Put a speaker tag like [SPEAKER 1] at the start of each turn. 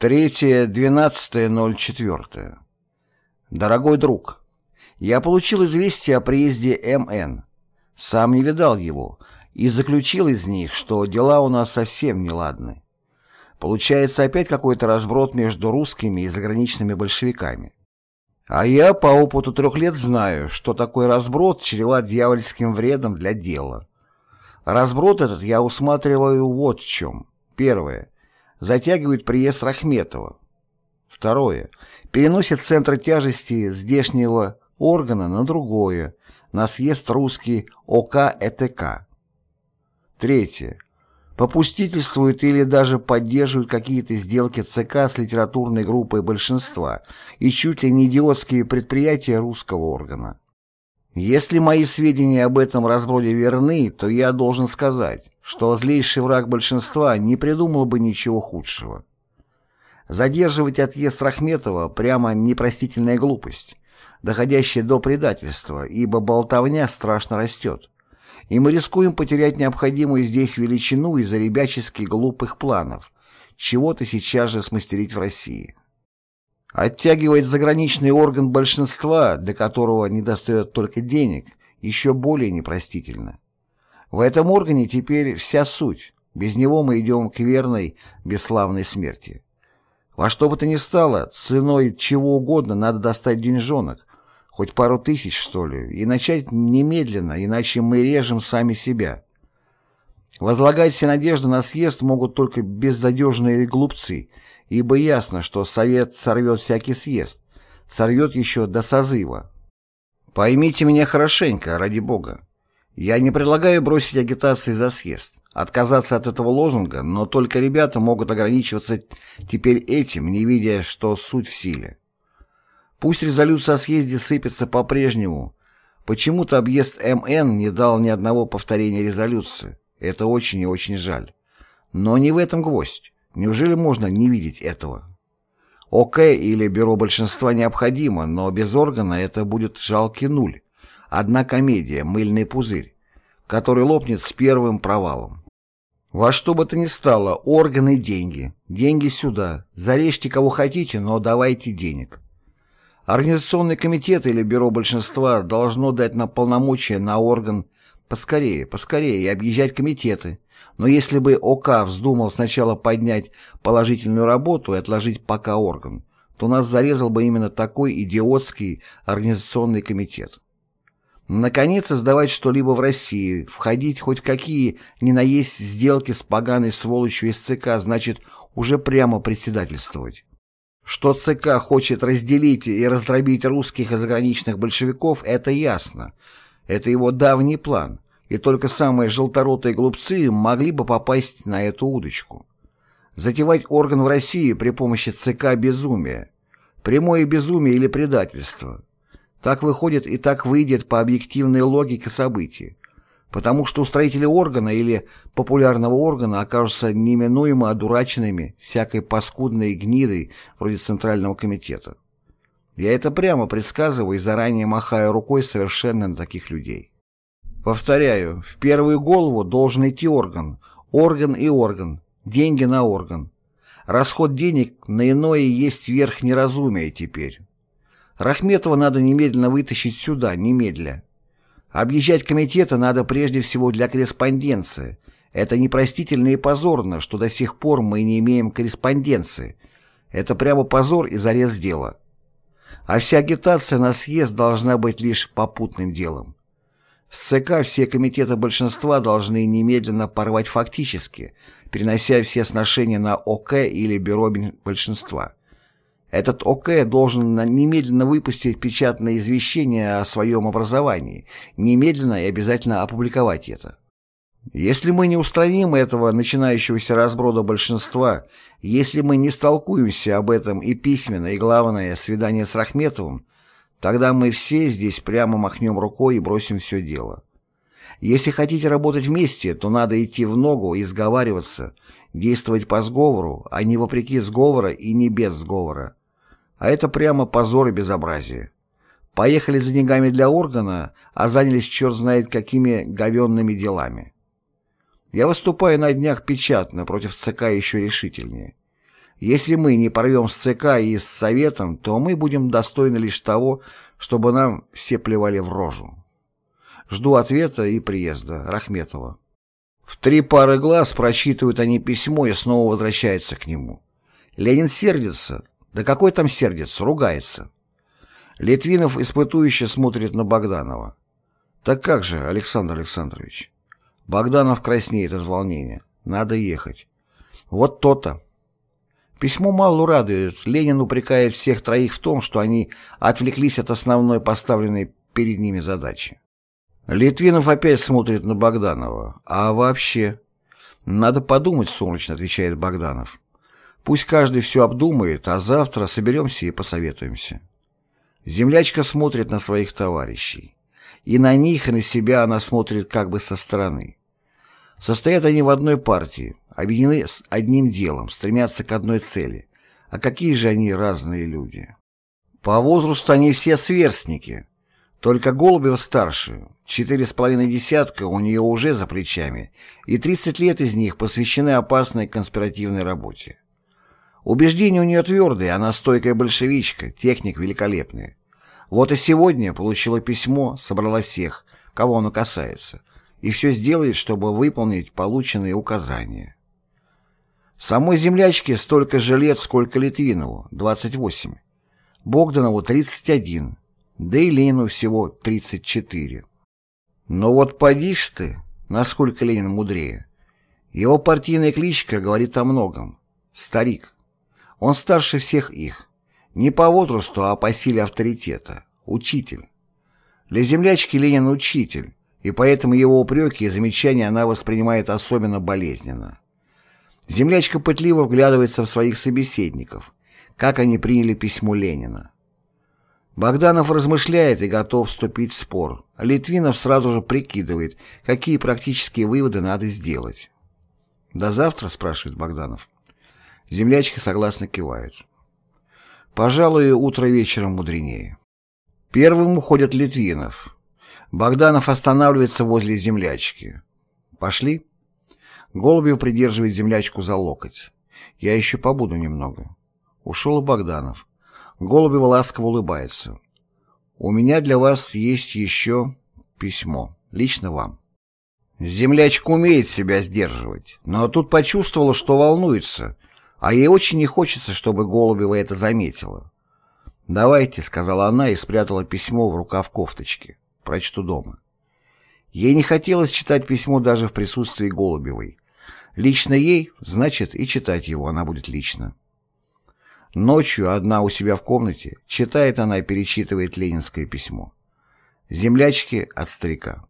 [SPEAKER 1] 3.12.04. Дорогой друг, я получил известие о приезде МН. Сам не видал его и заключил из них, что дела у нас совсем неладны. Получается опять какой-то разброд между русскими и заграничными большевиками. А я по опыту трех лет знаю, что такой разброд чреват дьявольским вредом для дела. Разброд этот я усматриваю вот в чем. Первое затягивают приезд Рахметова. Второе. Переносит центр тяжести здешнего органа на другое, на съезд русский ОК-ЭТК. Третье. Попустительствуют или даже поддерживают какие-то сделки ЦК с литературной группой большинства и чуть ли не идиотские предприятия русского органа. Если мои сведения об этом разброде верны, то я должен сказать, что злейший враг большинства не придумал бы ничего худшего. Задерживать отъезд Рахметова прямо непростительная глупость, доходящая до предательства, ибо болтовня страшно растет, и мы рискуем потерять необходимую здесь величину из-за ребяческих глупых планов, чего-то сейчас же смастерить в России. Оттягивать заграничный орган большинства, для которого недостает только денег, еще более непростительно. В этом органе теперь вся суть. Без него мы идем к верной, бесславной смерти. Во что бы то ни стало, ценой чего угодно надо достать деньжонок, хоть пару тысяч, что ли, и начать немедленно, иначе мы режем сами себя. Возлагать все надежды на съезд могут только безнадежные глупцы, ибо ясно, что Совет сорвет всякий съезд, сорвет еще до созыва. Поймите меня хорошенько, ради Бога. Я не предлагаю бросить агитации за съезд, отказаться от этого лозунга, но только ребята могут ограничиваться теперь этим, не видя, что суть в силе. Пусть резолюция о съезде сыпется по-прежнему. Почему-то объезд МН не дал ни одного повторения резолюции. Это очень и очень жаль. Но не в этом гвоздь. Неужели можно не видеть этого? ОК или бюро большинства необходимо, но без органа это будет жалкий нуль. Одна комедия «Мыльный пузырь», который лопнет с первым провалом. Во что бы то ни стало, органы деньги. Деньги сюда. Зарежьте кого хотите, но давайте денег. Организационный комитет или бюро большинства должно дать нам полномочия на орган поскорее, поскорее и объезжать комитеты. Но если бы ОК вздумал сначала поднять положительную работу и отложить пока орган, то нас зарезал бы именно такой идиотский организационный комитет. Наконец, создавать что-либо в России, входить хоть какие ни на есть сделки с поганой сволочью из ЦК, значит уже прямо председательствовать. Что ЦК хочет разделить и раздробить русских и заграничных большевиков, это ясно. Это его давний план, и только самые желторотые глупцы могли бы попасть на эту удочку. Затевать орган в России при помощи ЦК безумие. Прямое безумие или предательство. Так выходит и так выйдет по объективной логике событий, потому что устроители органа или популярного органа окажутся неминуемо одураченными всякой паскудной гнидой вроде Центрального комитета. Я это прямо предсказываю и заранее махаю рукой совершенно на таких людей. Повторяю, в первую голову должен идти орган, орган и орган, деньги на орган. Расход денег на иное есть верх неразумия теперь. Рахметова надо немедленно вытащить сюда, немедля. Объезжать комитеты надо прежде всего для корреспонденции. Это непростительно и позорно, что до сих пор мы не имеем корреспонденции. Это прямо позор и зарез дела. А вся агитация на съезд должна быть лишь попутным делом. С ЦК все комитеты большинства должны немедленно порвать фактически, перенося все сношения на ОК или бюро большинства. Этот ОК должен немедленно выпустить печатное извещение о своем образовании, немедленно и обязательно опубликовать это. Если мы не устраним этого начинающегося разброда большинства, если мы не столкуемся об этом и письменно, и главное, свидание с Рахметовым, тогда мы все здесь прямо махнем рукой и бросим все дело. Если хотите работать вместе, то надо идти в ногу и сговариваться, действовать по сговору, а не вопреки сговора и не без сговора. А это прямо позор и безобразие. Поехали за деньгами для органа, а занялись черт знает какими говенными делами. Я выступаю на днях печатно против ЦК еще решительнее. Если мы не порвем с ЦК и с Советом, то мы будем достойны лишь того, чтобы нам все плевали в рожу. Жду ответа и приезда. Рахметова. В три пары глаз прочитывают они письмо и снова возвращаются к нему. Ленин сердится. Да какой там сердится? Ругается. Литвинов испытующе смотрит на Богданова. «Так как же, Александр Александрович?» Богданов краснеет от волнения. «Надо ехать». «Вот то-то». Письмо мало радует. Ленин упрекает всех троих в том, что они отвлеклись от основной поставленной перед ними задачи. Литвинов опять смотрит на Богданова. «А вообще?» «Надо подумать, сумрачно», — отвечает Богданов. «Пусть каждый все обдумает, а завтра соберемся и посоветуемся». Землячка смотрит на своих товарищей. И на них, и на себя она смотрит как бы со стороны. Состоят они в одной партии, объединены с одним делом, стремятся к одной цели. А какие же они разные люди? По возрасту они все сверстники. Только Голубева старше, четыре с половиной десятка у нее уже за плечами, и 30 лет из них посвящены опасной конспиративной работе. Убеждения у нее твердые, она стойкая большевичка, техник великолепный. Вот и сегодня получила письмо, собрала всех, кого оно касается, и все сделает, чтобы выполнить полученные указания. Самой землячке столько же лет, сколько Литвинову, 28. Богданову 31, да и Ленину всего 34. Но вот подишь ты, насколько Ленин мудрее. Его партийная кличка говорит о многом. Старик. Он старше всех их. Не по возрасту, а по силе авторитета. Учитель. Для землячки Ленин учитель, и поэтому его упреки и замечания она воспринимает особенно болезненно. Землячка пытливо вглядывается в своих собеседников, как они приняли письмо Ленина. Богданов размышляет и готов вступить в спор. Литвинов сразу же прикидывает, какие практические выводы надо сделать. «До завтра?» – спрашивает Богданов. Землячка согласно кивает. Пожалуй, утро вечером мудренее. Первым уходит Литвинов. Богданов останавливается возле землячки. «Пошли?» Голубев придерживает землячку за локоть. «Я еще побуду немного». Ушел Богданов. Голубев ласково улыбается. «У меня для вас есть еще письмо. Лично вам». Землячка умеет себя сдерживать, но тут почувствовала, что волнуется, а ей очень не хочется, чтобы Голубева это заметила. «Давайте», — сказала она и спрятала письмо в рукав кофточки. «Прочту дома». Ей не хотелось читать письмо даже в присутствии Голубевой. Лично ей, значит, и читать его она будет лично. Ночью, одна у себя в комнате, читает она и перечитывает ленинское письмо. Землячки от старика.